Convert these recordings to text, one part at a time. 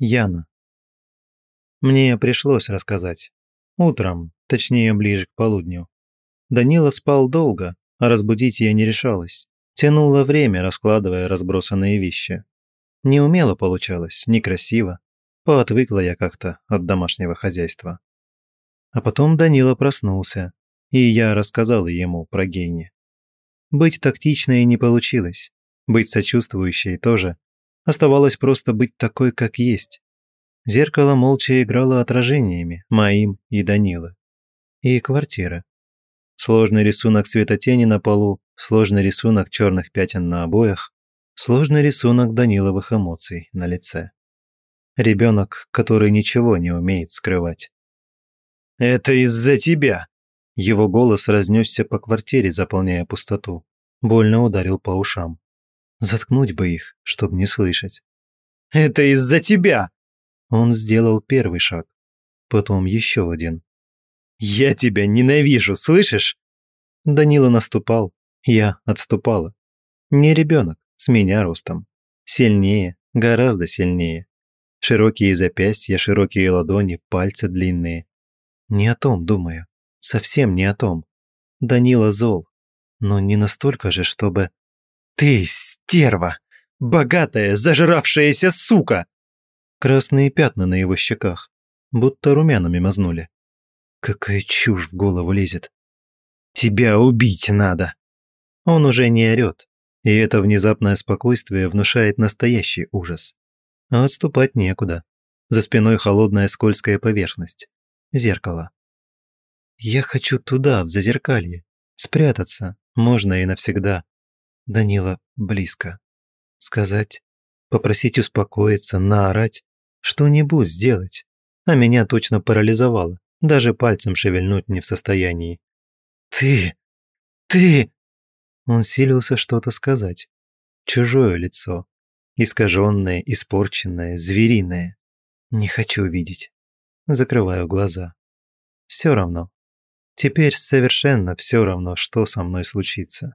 Яна. Мне пришлось рассказать. Утром, точнее ближе к полудню. Данила спал долго, а разбудить я не решалась. Тянуло время, раскладывая разбросанные вещи. Неумело получалось, некрасиво. Поотвыкла я как-то от домашнего хозяйства. А потом Данила проснулся, и я рассказала ему про Гейни. Быть тактичной не получилось, быть сочувствующей тоже – Оставалось просто быть такой, как есть. Зеркало молча играло отражениями, моим и Данила. И квартира. Сложный рисунок света тени на полу, сложный рисунок черных пятен на обоях, сложный рисунок Даниловых эмоций на лице. Ребенок, который ничего не умеет скрывать. «Это из-за тебя!» Его голос разнесся по квартире, заполняя пустоту. Больно ударил по ушам. Заткнуть бы их, чтобы не слышать. «Это из-за тебя!» Он сделал первый шаг, потом еще один. «Я тебя ненавижу, слышишь?» Данила наступал, я отступала. Не ребенок, с меня ростом. Сильнее, гораздо сильнее. Широкие запястья, широкие ладони, пальцы длинные. Не о том думаю, совсем не о том. Данила зол, но не настолько же, чтобы... «Ты стерва! Богатая, зажравшаяся сука!» Красные пятна на его щеках, будто румянами мазнули. Какая чушь в голову лезет. «Тебя убить надо!» Он уже не орёт, и это внезапное спокойствие внушает настоящий ужас. А отступать некуда. За спиной холодная скользкая поверхность. Зеркало. Я хочу туда, в зазеркалье. Спрятаться можно и навсегда. Данила близко. Сказать, попросить успокоиться, наорать, что-нибудь сделать. А меня точно парализовало, даже пальцем шевельнуть не в состоянии. «Ты! Ты!» Он силился что-то сказать. Чужое лицо. Искаженное, испорченное, звериное. Не хочу видеть. Закрываю глаза. Все равно. Теперь совершенно все равно, что со мной случится.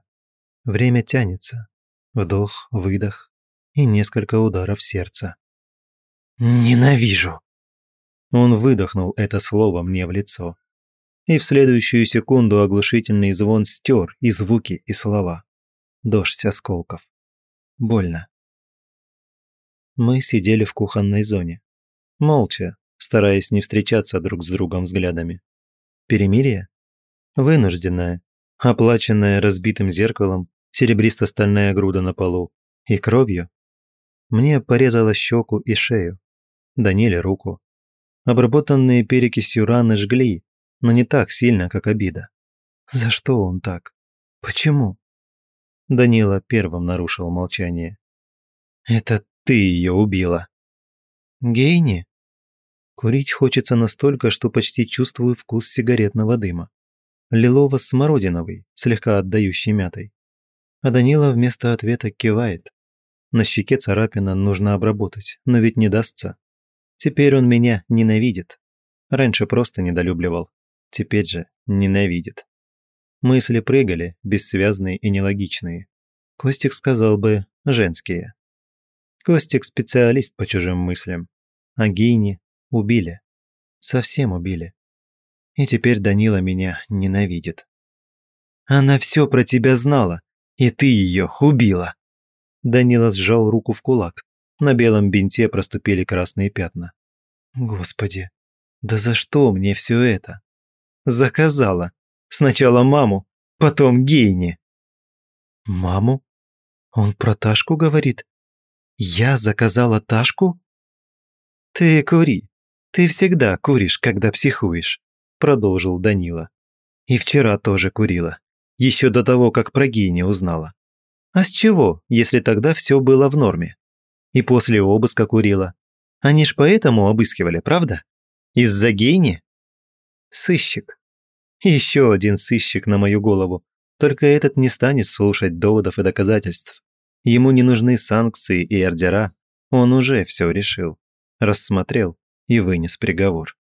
Время тянется. Вдох, выдох и несколько ударов сердца. «Ненавижу!» Он выдохнул это слово мне в лицо. И в следующую секунду оглушительный звон стер и звуки, и слова. Дождь осколков. Больно. Мы сидели в кухонной зоне. Молча, стараясь не встречаться друг с другом взглядами. Перемирие? Вынужденное, оплаченное разбитым зеркалом серебристо-стальная груда на полу, и кровью. Мне порезала щеку и шею, Даниле руку. Обработанные перекисью раны жгли, но не так сильно, как обида. За что он так? Почему? Данила первым нарушил молчание. «Это ты ее убила!» «Гейни?» Курить хочется настолько, что почти чувствую вкус сигаретного дыма. Лилово-смородиновый, слегка отдающий мятой а Данила вместо ответа кивает. На щеке царапина нужно обработать, но ведь не дастся. Теперь он меня ненавидит. Раньше просто недолюбливал. Теперь же ненавидит. Мысли прыгали, бессвязные и нелогичные. Костик сказал бы «женские». Костик – специалист по чужим мыслям. А Гейни убили. Совсем убили. И теперь Данила меня ненавидит. «Она все про тебя знала!» И ты ее убила!» Данила сжал руку в кулак. На белом бинте проступили красные пятна. «Господи, да за что мне все это?» «Заказала. Сначала маму, потом гейни». «Маму? Он про Ташку говорит? Я заказала Ташку?» «Ты кури. Ты всегда куришь, когда психуешь», – продолжил Данила. «И вчера тоже курила еще до того, как про Гейни узнала. А с чего, если тогда все было в норме? И после обыска курила. Они ж поэтому обыскивали, правда? Из-за Гейни? Сыщик. Еще один сыщик на мою голову. Только этот не станет слушать доводов и доказательств. Ему не нужны санкции и ордера. Он уже все решил, рассмотрел и вынес приговор.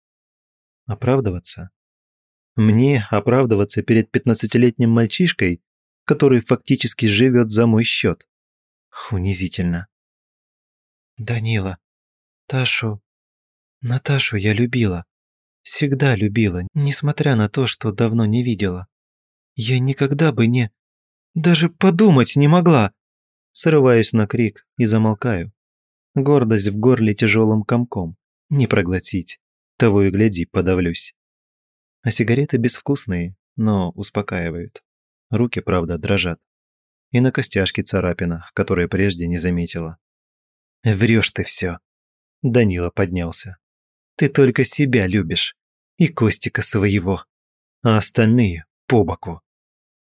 Оправдываться мне оправдываться перед 15-летним мальчишкой, который фактически живет за мой счет. Унизительно. Данила, Ташу, Наташу я любила. Всегда любила, несмотря на то, что давно не видела. Я никогда бы не... Даже подумать не могла. Срываюсь на крик и замолкаю. Гордость в горле тяжелым комком. Не проглотить. Того и гляди, подавлюсь. А сигареты безвкусные, но успокаивают. Руки, правда, дрожат. И на костяшке царапина, которую прежде не заметила. Врешь ты все. Данила поднялся. «Ты только себя любишь. И Костика своего. А остальные по боку».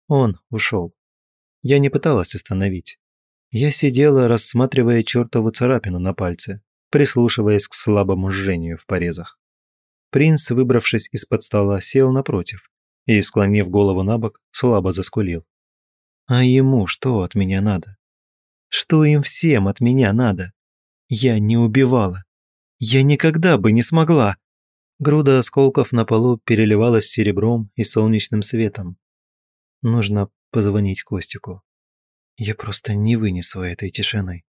Он ушел. Я не пыталась остановить. Я сидела, рассматривая чертову царапину на пальце, прислушиваясь к слабому жжению в порезах. Принц, выбравшись из-под стола, сел напротив и, склонив голову на бок, слабо заскулил. «А ему что от меня надо? Что им всем от меня надо? Я не убивала. Я никогда бы не смогла!» Груда осколков на полу переливалась серебром и солнечным светом. «Нужно позвонить Костику. Я просто не вынесу этой тишины».